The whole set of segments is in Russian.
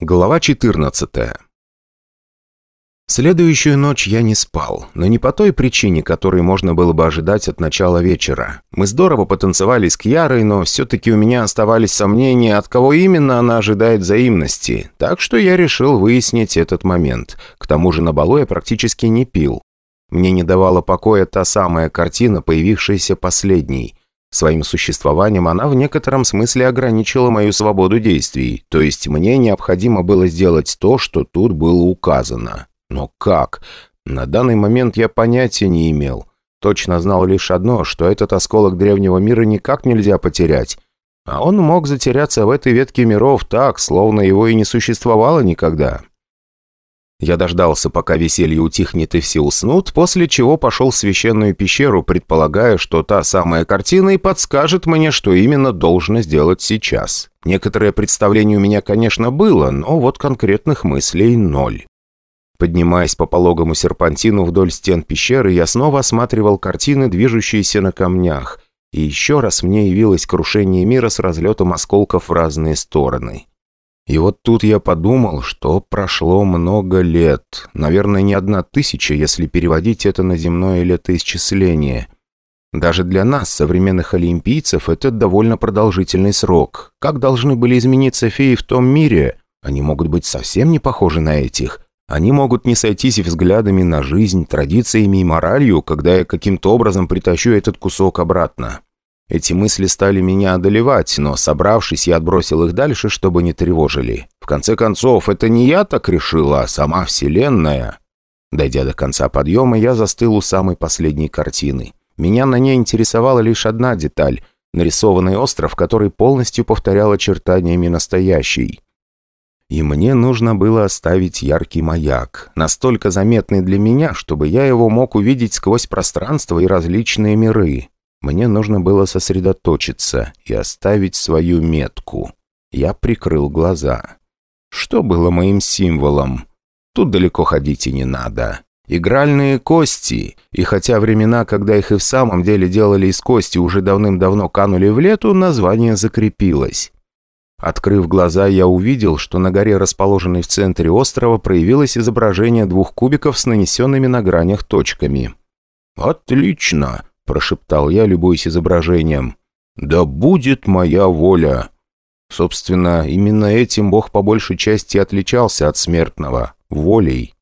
Глава 14 Следующую ночь я не спал, но не по той причине, которой можно было бы ожидать от начала вечера. Мы здорово потанцевали с Кьярой, но все-таки у меня оставались сомнения, от кого именно она ожидает взаимности, так что я решил выяснить этот момент. К тому же на балу я практически не пил. Мне не давала покоя та самая картина, появившаяся последней. Своим существованием она в некотором смысле ограничила мою свободу действий, то есть мне необходимо было сделать то, что тут было указано. Но как? На данный момент я понятия не имел. Точно знал лишь одно, что этот осколок древнего мира никак нельзя потерять. А он мог затеряться в этой ветке миров так, словно его и не существовало никогда. Я дождался, пока веселье утихнет и все уснут, после чего пошел в священную пещеру, предполагая, что та самая картина и подскажет мне, что именно должно сделать сейчас. Некоторое представление у меня, конечно, было, но вот конкретных мыслей ноль. Поднимаясь по пологому серпантину вдоль стен пещеры, я снова осматривал картины, движущиеся на камнях. И еще раз мне явилось крушение мира с разлетом осколков в разные стороны. И вот тут я подумал, что прошло много лет. Наверное, не одна тысяча, если переводить это на земное летоисчисление. Даже для нас, современных олимпийцев, это довольно продолжительный срок. Как должны были измениться феи в том мире? Они могут быть совсем не похожи на этих. Они могут не сойтись взглядами на жизнь, традициями и моралью, когда я каким-то образом притащу этот кусок обратно. Эти мысли стали меня одолевать, но, собравшись, я отбросил их дальше, чтобы не тревожили. В конце концов, это не я так решила, а сама Вселенная. Дойдя до конца подъема, я застыл у самой последней картины. Меня на ней интересовала лишь одна деталь – нарисованный остров, который полностью повторял очертаниями настоящий. И мне нужно было оставить яркий маяк, настолько заметный для меня, чтобы я его мог увидеть сквозь пространство и различные миры. Мне нужно было сосредоточиться и оставить свою метку. Я прикрыл глаза. Что было моим символом? Тут далеко ходить и не надо. Игральные кости. И хотя времена, когда их и в самом деле делали из кости, уже давным-давно канули в лету, название закрепилось. Открыв глаза, я увидел, что на горе, расположенной в центре острова, проявилось изображение двух кубиков с нанесенными на гранях точками. «Отлично!» Прошептал я, любуясь изображением. «Да будет моя воля!» Собственно, именно этим Бог по большей части отличался от смертного – волей.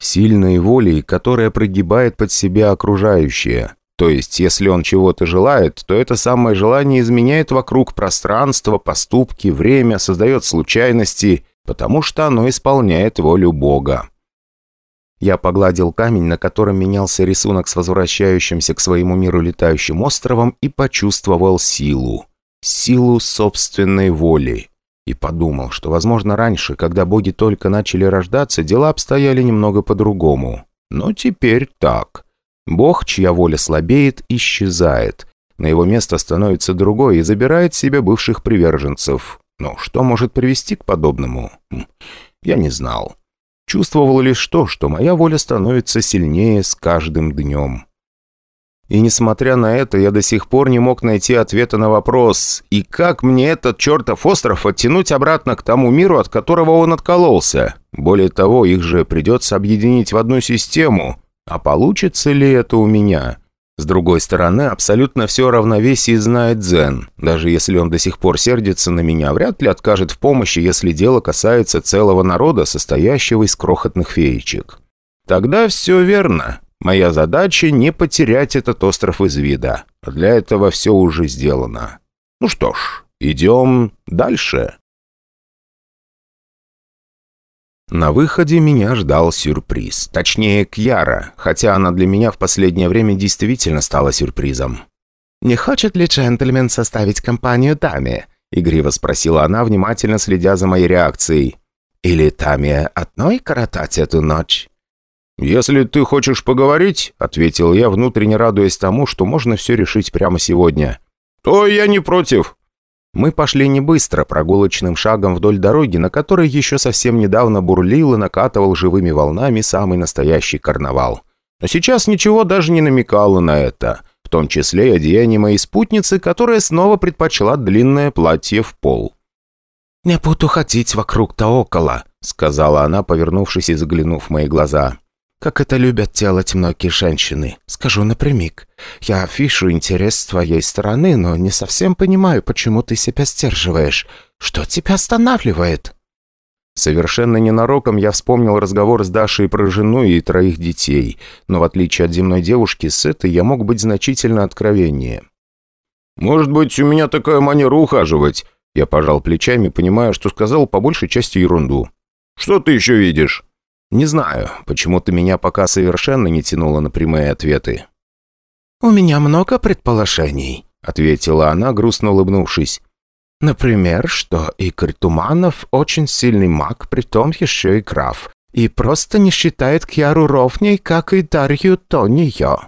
Сильной волей, которая прогибает под себя окружающее. То есть, если он чего-то желает, то это самое желание изменяет вокруг пространство, поступки, время, создает случайности, потому что оно исполняет волю Бога. Я погладил камень, на котором менялся рисунок с возвращающимся к своему миру летающим островом и почувствовал силу. Силу собственной воли. И подумал, что, возможно, раньше, когда боги только начали рождаться, дела обстояли немного по-другому. Но теперь так. Бог, чья воля слабеет, исчезает. На его место становится другой и забирает себе бывших приверженцев. Но что может привести к подобному? Хм, я не знал. Чувствовал лишь то, что моя воля становится сильнее с каждым днем. И несмотря на это, я до сих пор не мог найти ответа на вопрос, и как мне этот чертов остров оттянуть обратно к тому миру, от которого он откололся? Более того, их же придется объединить в одну систему. А получится ли это у меня? С другой стороны, абсолютно все о равновесии знает Дзен. Даже если он до сих пор сердится на меня, вряд ли откажет в помощи, если дело касается целого народа, состоящего из крохотных феечек. Тогда все верно. Моя задача не потерять этот остров из вида. Для этого все уже сделано. Ну что ж, идем дальше. На выходе меня ждал сюрприз. Точнее, Кьяра, хотя она для меня в последнее время действительно стала сюрпризом. «Не хочет ли джентльмен составить компанию даме?» — игриво спросила она, внимательно следя за моей реакцией. «Или Таме одной коротать эту ночь?» «Если ты хочешь поговорить», — ответил я, внутренне радуясь тому, что можно все решить прямо сегодня, — «то я не против». Мы пошли не быстро, прогулочным шагом вдоль дороги, на которой еще совсем недавно бурлил и накатывал живыми волнами самый настоящий карнавал. Но сейчас ничего даже не намекало на это, в том числе и одеяние моей спутницы, которая снова предпочла длинное платье в пол. «Не буду ходить вокруг да около», — сказала она, повернувшись и заглянув в мои глаза. «Как это любят делать многие женщины. Скажу напрямик. Я вижу интерес с твоей стороны, но не совсем понимаю, почему ты себя сдерживаешь. Что тебя останавливает?» Совершенно ненароком я вспомнил разговор с Дашей про жену и троих детей, но в отличие от земной девушки, с этой я мог быть значительно откровеннее. «Может быть, у меня такая манера ухаживать?» Я пожал плечами, понимая, что сказал по большей части ерунду. «Что ты еще видишь?» «Не знаю. Почему-то меня пока совершенно не тянуло на прямые ответы». «У меня много предположений», — ответила она, грустно улыбнувшись. «Например, что Игорь Туманов очень сильный маг, притом еще и граф, и просто не считает Кьяру ровней, как и Дарью нее».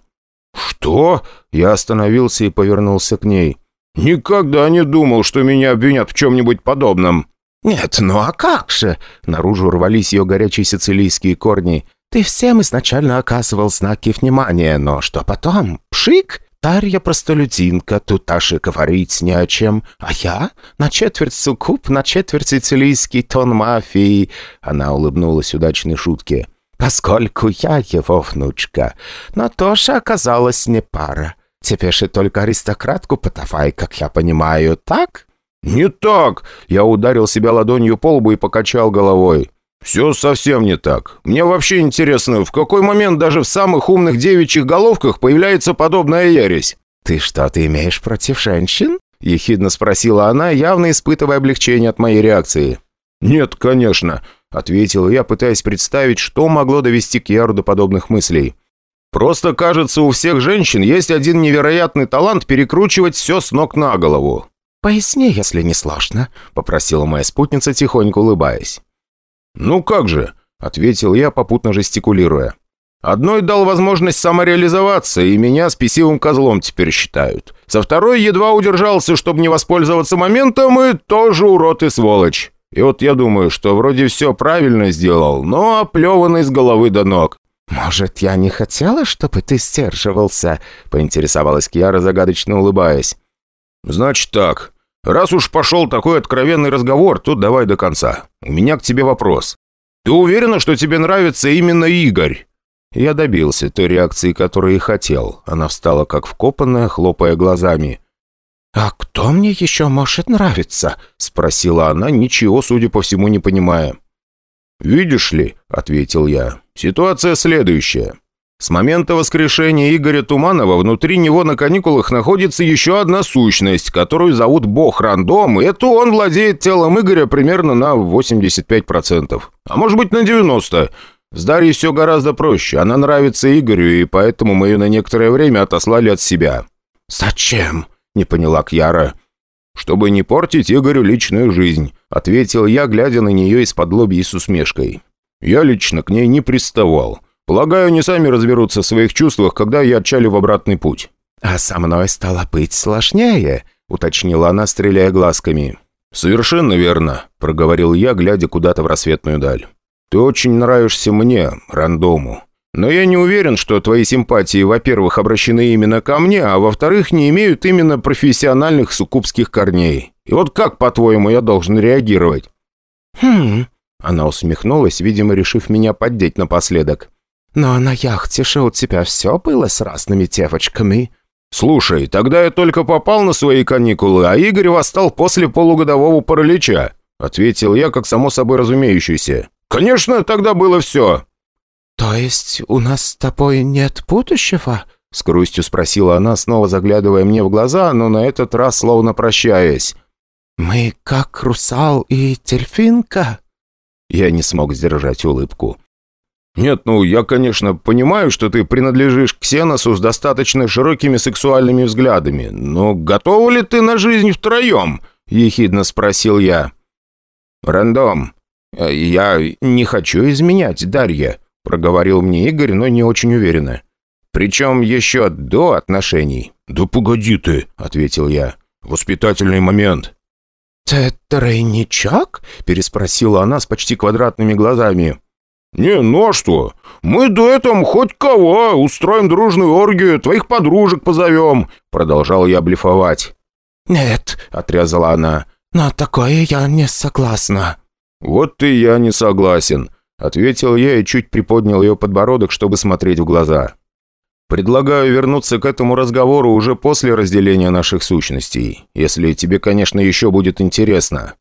«Что?» Я остановился и повернулся к ней. «Никогда не думал, что меня обвинят в чем-нибудь подобном». «Нет, ну а как же?» Наружу рвались ее горячие сицилийские корни. «Ты всем изначально оказывал знаки внимания, но что потом? Пшик? Тарья простолюдинка, тут аж и говорить не о чем. А я? На четверть суккуб, на четверть сицилийский тон мафии». Она улыбнулась удачной шутке. «Поскольку я его внучка, но тоже оказалась не пара. Теперь же только аристократку подавай, как я понимаю, так?» «Не так!» Я ударил себя ладонью по лбу и покачал головой. «Все совсем не так. Мне вообще интересно, в какой момент даже в самых умных девичьих головках появляется подобная ересь?» «Ты что-то имеешь против женщин?» — ехидно спросила она, явно испытывая облегчение от моей реакции. «Нет, конечно», — ответил я, пытаясь представить, что могло довести Кьяру до подобных мыслей. «Просто, кажется, у всех женщин есть один невероятный талант перекручивать все с ног на голову. «Поясни, если не сложно», — попросила моя спутница, тихонько улыбаясь. «Ну как же», — ответил я, попутно жестикулируя. «Одной дал возможность самореализоваться, и меня спесивым козлом теперь считают. Со второй едва удержался, чтобы не воспользоваться моментом, и тоже урод и сволочь. И вот я думаю, что вроде все правильно сделал, но оплеванный с головы до ног». «Может, я не хотела, чтобы ты сдерживался?» — поинтересовалась Кьяра, загадочно улыбаясь. «Значит так. Раз уж пошел такой откровенный разговор, то давай до конца. У меня к тебе вопрос. Ты уверена, что тебе нравится именно Игорь?» Я добился той реакции, которую и хотел. Она встала как вкопанная, хлопая глазами. «А кто мне еще может нравиться?» — спросила она, ничего, судя по всему, не понимая. «Видишь ли», — ответил я, — «ситуация следующая. С момента воскрешения Игоря Туманова внутри него на каникулах находится еще одна сущность, которую зовут Бог Рандом, и это он владеет телом Игоря примерно на 85%. А может быть на 90%. С Дарьей все гораздо проще. Она нравится Игорю, и поэтому мы ее на некоторое время отослали от себя. «Зачем?» – не поняла Кьяра. «Чтобы не портить Игорю личную жизнь», – ответил я, глядя на нее из-под лобья с усмешкой. «Я лично к ней не приставал». Полагаю, они сами разберутся в своих чувствах, когда я отчалю в обратный путь». «А со мной стало быть сложнее», — уточнила она, стреляя глазками. «Совершенно верно», — проговорил я, глядя куда-то в рассветную даль. «Ты очень нравишься мне, рандому. Но я не уверен, что твои симпатии, во-первых, обращены именно ко мне, а во-вторых, не имеют именно профессиональных суккубских корней. И вот как, по-твоему, я должен реагировать?» «Хм...» Она усмехнулась, видимо, решив меня поддеть напоследок. «Но на яхте же у тебя все было с разными девочками?» «Слушай, тогда я только попал на свои каникулы, а Игорь восстал после полугодового паралича», ответил я, как само собой разумеющийся. «Конечно, тогда было все». «То есть у нас с тобой нет будущего?» С грустью спросила она, снова заглядывая мне в глаза, но на этот раз словно прощаясь. «Мы как русал и дельфинка?» Я не смог сдержать улыбку. «Нет, ну, я, конечно, понимаю, что ты принадлежишь к Ксеносу с достаточно широкими сексуальными взглядами, но готова ли ты на жизнь втроем?» – ехидно спросил я. «Рандом, я не хочу изменять Дарья», – проговорил мне Игорь, но не очень уверенно. «Причем еще до отношений». «Да погоди ты», – ответил я. «Воспитательный момент». «Ты тройничок?» – переспросила она с почти квадратными глазами. «Не, ну а что? Мы дуэтом хоть кого, устроим дружную оргию, твоих подружек позовем», продолжал я блефовать. «Нет», — отрезала она, «На такое я не согласна». «Вот и я не согласен», — ответил я и чуть приподнял ее подбородок, чтобы смотреть в глаза. «Предлагаю вернуться к этому разговору уже после разделения наших сущностей, если тебе, конечно, еще будет интересно».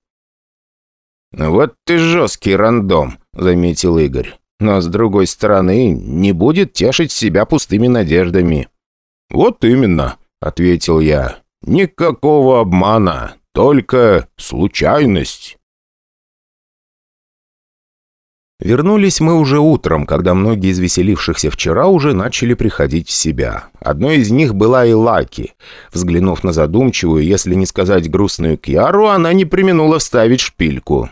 «Вот ты жесткий рандом», — заметил Игорь. «Но, с другой стороны, не будет тешить себя пустыми надеждами». «Вот именно», — ответил я. «Никакого обмана, только случайность». Вернулись мы уже утром, когда многие из веселившихся вчера уже начали приходить в себя. Одной из них была и Лаки. Взглянув на задумчивую, если не сказать грустную Кьяру, она не применула вставить шпильку.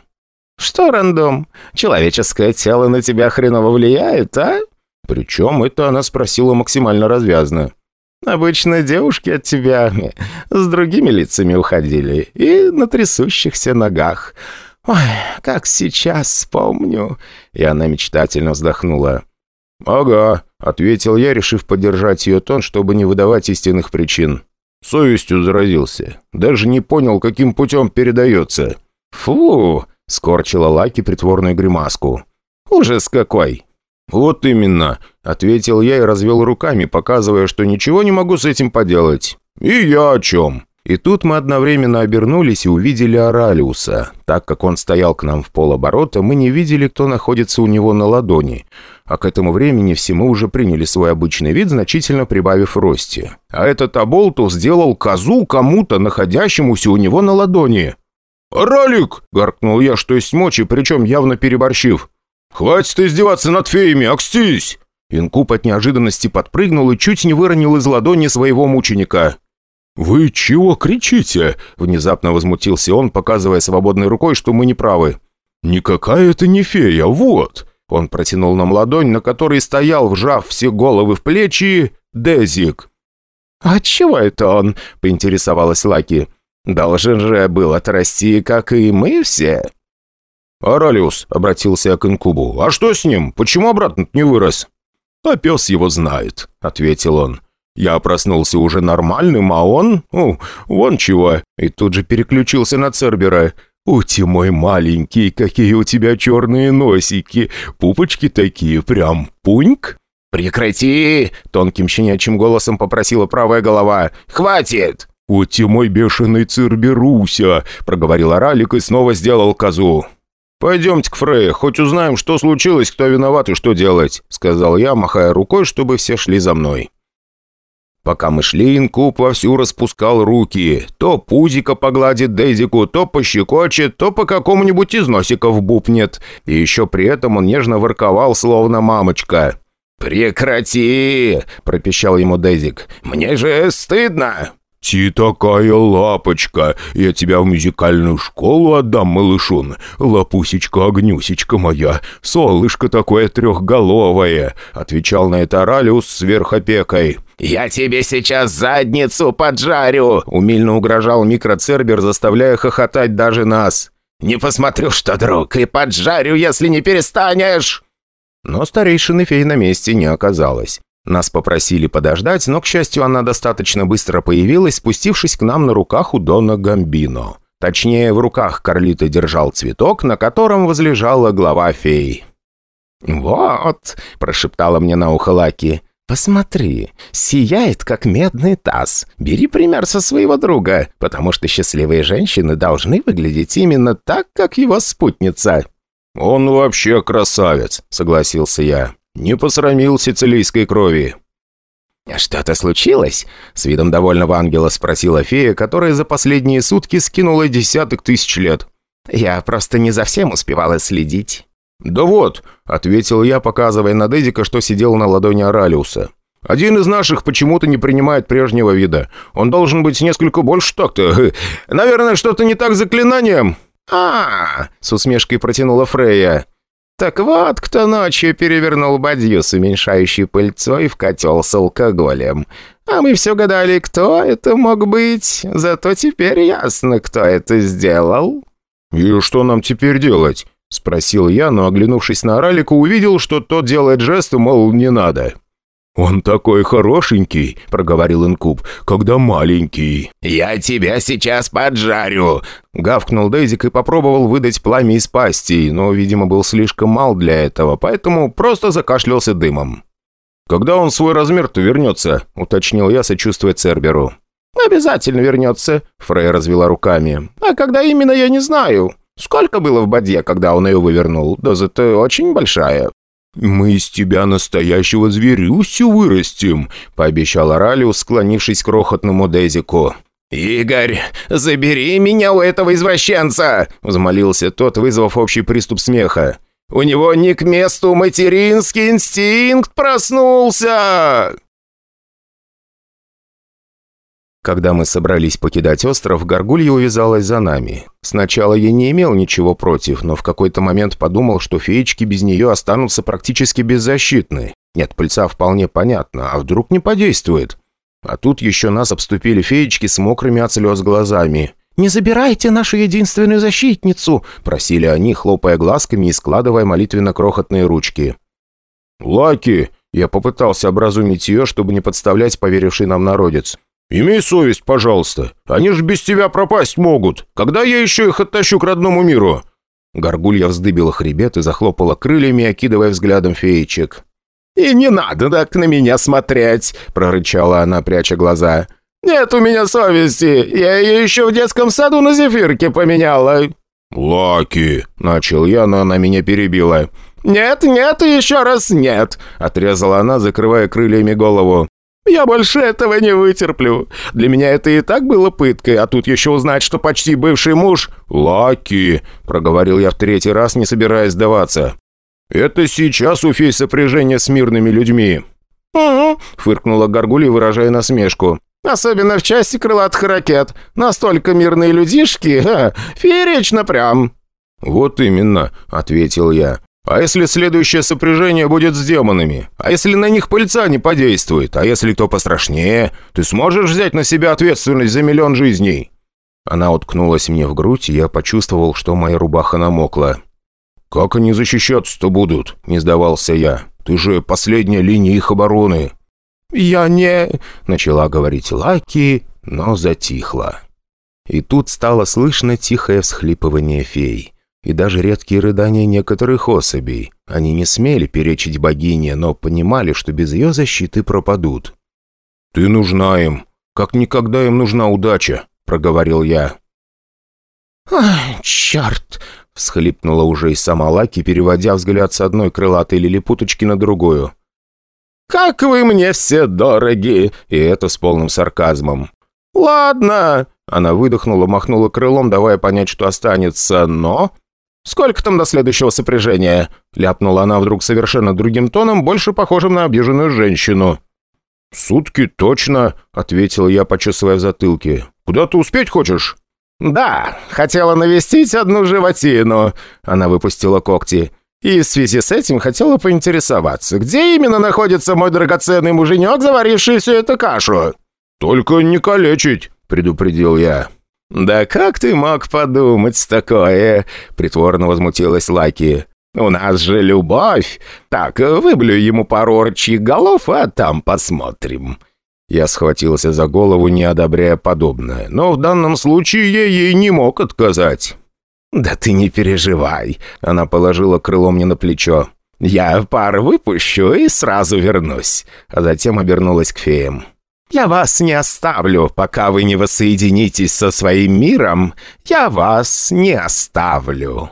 «Что, рандом, человеческое тело на тебя хреново влияет, а?» Причем это она спросила максимально развязно. «Обычно девушки от тебя с другими лицами уходили и на трясущихся ногах. Ой, как сейчас вспомню!» И она мечтательно вздохнула. «Ага», — ответил я, решив поддержать ее тон, чтобы не выдавать истинных причин. Совестью заразился. Даже не понял, каким путем передается. «Фу!» Скорчила Лаки притворную гримаску. «Ужас какой!» «Вот именно», — ответил я и развел руками, показывая, что ничего не могу с этим поделать. «И я о чем?» И тут мы одновременно обернулись и увидели Оралиуса. Так как он стоял к нам в полоборота, мы не видели, кто находится у него на ладони. А к этому времени все мы уже приняли свой обычный вид, значительно прибавив в росте. А этот Аболту сделал козу кому-то, находящемуся у него на ладони. «Ралик!» — гаркнул я, что есть мочи, причем явно переборщив. «Хватит издеваться над феями, окстись!» Инкуб от неожиданности подпрыгнул и чуть не выронил из ладони своего мученика. «Вы чего кричите?» — внезапно возмутился он, показывая свободной рукой, что мы не правы. «Никакая это не фея, вот!» Он протянул нам ладонь, на которой стоял, вжав все головы в плечи, Дезик. «А чего это он?» — поинтересовалась Лаки. Должен же был отрасти, как и мы все». «Аралиус», — обратился к инкубу, — «а что с ним? Почему обратно не вырос?» «А пес его знает», — ответил он. «Я проснулся уже нормальным, а он... Ну, вон чего». И тут же переключился на Цербера. «Ути мой маленький, какие у тебя черные носики! Пупочки такие, прям пуньк!» «Прекрати!» — тонким щенячьим голосом попросила правая голова. «Хватит!» «Вот те мой бешеный Цирберуся!» — проговорил Ралик и снова сделал козу. «Пойдемте к Фрейе, хоть узнаем, что случилось, кто виноват и что делать», — сказал я, махая рукой, чтобы все шли за мной. Пока мы шли, инкуб вовсю распускал руки. То пузика погладит Дейзику, то пощекочет, то по какому-нибудь из носиков бупнет. И еще при этом он нежно ворковал, словно мамочка. «Прекрати!» – пропищал ему Дейзик. «Мне же стыдно!» «Ти такая лапочка! Я тебя в музыкальную школу отдам, малышун! Лапусечка-огнюсечка моя! Солышко такое трехголовое!» Отвечал на это Ралиус сверхопекой. «Я тебе сейчас задницу поджарю!» Умильно угрожал микроцербер, заставляя хохотать даже нас. «Не посмотрю, что, друг, и поджарю, если не перестанешь!» Но старейшины фей на месте не оказалось. Нас попросили подождать, но, к счастью, она достаточно быстро появилась, спустившись к нам на руках у Дона Гамбино. Точнее, в руках Карлита держал цветок, на котором возлежала глава фей. «Вот», — прошептала мне на ухо Лаки, — «посмотри, сияет, как медный таз. Бери пример со своего друга, потому что счастливые женщины должны выглядеть именно так, как его спутница». «Он вообще красавец», — согласился я. Не посрамил сицилийской крови». «Что-то случилось?» — с видом довольного ангела спросила фея, которая за последние сутки скинула десяток тысяч лет. «Я просто не за всем успевала следить». «Да вот», — ответил я, показывая на Дезика, что сидел на ладони Оралиуса. «Один из наших почему-то не принимает прежнего вида. Он должен быть несколько больше так-то. Наверное, что-то не так с заклинанием». «А-а-а!» — с усмешкой протянула Фрея. Так вот, кто ночью перевернул бадью с уменьшающей пыльцой в котел с алкоголем. А мы все гадали, кто это мог быть. Зато теперь ясно, кто это сделал». «И что нам теперь делать?» — спросил я, но, оглянувшись на Ралика, увидел, что тот делает жест, мол, не надо. «Он такой хорошенький», — проговорил Инкуб, — «когда маленький». «Я тебя сейчас поджарю!» Гавкнул Дейзик и попробовал выдать пламя из пасти, но, видимо, был слишком мал для этого, поэтому просто закашлялся дымом. «Когда он свой размер-то вернется?» — уточнил я, сочувствуя Церберу. «Обязательно вернется», — Фрей развела руками. «А когда именно, я не знаю. Сколько было в бадье, когда он ее вывернул? Доза-то очень большая». «Мы из тебя настоящего зверюсю вырастим», — пообещал Оралиус, склонившись к крохотному Дезику. «Игорь, забери меня у этого извращенца!» — взмолился тот, вызвав общий приступ смеха. «У него не к месту материнский инстинкт проснулся!» Когда мы собрались покидать остров, Горгулья увязалась за нами. Сначала я не имел ничего против, но в какой-то момент подумал, что феечки без нее останутся практически беззащитны. Нет, пыльца вполне понятно, а вдруг не подействует? А тут еще нас обступили феечки с мокрыми от слез глазами. «Не забирайте нашу единственную защитницу!» – просили они, хлопая глазками и складывая молитвенно-крохотные ручки. «Лаки!» – я попытался образумить ее, чтобы не подставлять поверивший нам народец. «Имей совесть, пожалуйста. Они же без тебя пропасть могут. Когда я еще их оттащу к родному миру?» Горгулья вздыбила хребет и захлопала крыльями, окидывая взглядом феечек. «И не надо так на меня смотреть!» – прорычала она, пряча глаза. «Нет у меня совести! Я ее еще в детском саду на зефирке поменяла!» «Лаки!» – начал я, но она меня перебила. «Нет, нет и еще раз нет!» – отрезала она, закрывая крыльями голову. Я больше этого не вытерплю. Для меня это и так было пыткой, а тут еще узнать, что почти бывший муж...» «Лаки!» — проговорил я в третий раз, не собираясь сдаваться. «Это сейчас у фей сопряжение с мирными людьми». «Угу», — фыркнула Гаргулья, выражая насмешку. «Особенно в части крылатых ракет. Настолько мирные людишки, ха, феерично прям». «Вот именно», — ответил я. А если следующее сопряжение будет с демонами? А если на них пыльца не подействует? А если кто пострашнее? Ты сможешь взять на себя ответственность за миллион жизней?» Она уткнулась мне в грудь, и я почувствовал, что моя рубаха намокла. «Как они защищаться-то будут?» – не сдавался я. «Ты же последняя линия их обороны». «Я не...» – начала говорить Лаки, но затихла. И тут стало слышно тихое всхлипывание фей и даже редкие рыдания некоторых особей. Они не смели перечить богине, но понимали, что без ее защиты пропадут. «Ты нужна им, как никогда им нужна удача», — проговорил я. «Ай, черт!» — всхлипнула уже и сама Лаки, переводя взгляд с одной крылатой лилипуточки на другую. «Как вы мне все дороги!» И это с полным сарказмом. «Ладно!» Она выдохнула, махнула крылом, давая понять, что останется, но... «Сколько там до следующего сопряжения?» — ляпнула она вдруг совершенно другим тоном, больше похожим на обиженную женщину. «Сутки точно», — ответил я, почесывая в затылке. «Куда ты успеть хочешь?» «Да, хотела навестить одну животину», — она выпустила когти. «И в связи с этим хотела поинтересоваться, где именно находится мой драгоценный муженек, заваривший всю эту кашу?» «Только не калечить», — предупредил я. «Да как ты мог подумать такое?» — притворно возмутилась Лаки. «У нас же любовь. Так, выблю ему пару орчьих голов, а там посмотрим». Я схватился за голову, не одобряя подобное, но в данном случае я ей не мог отказать. «Да ты не переживай», — она положила крыло мне на плечо. «Я пар выпущу и сразу вернусь», а затем обернулась к феям. Я вас не оставлю, пока вы не воссоединитесь со своим миром. Я вас не оставлю».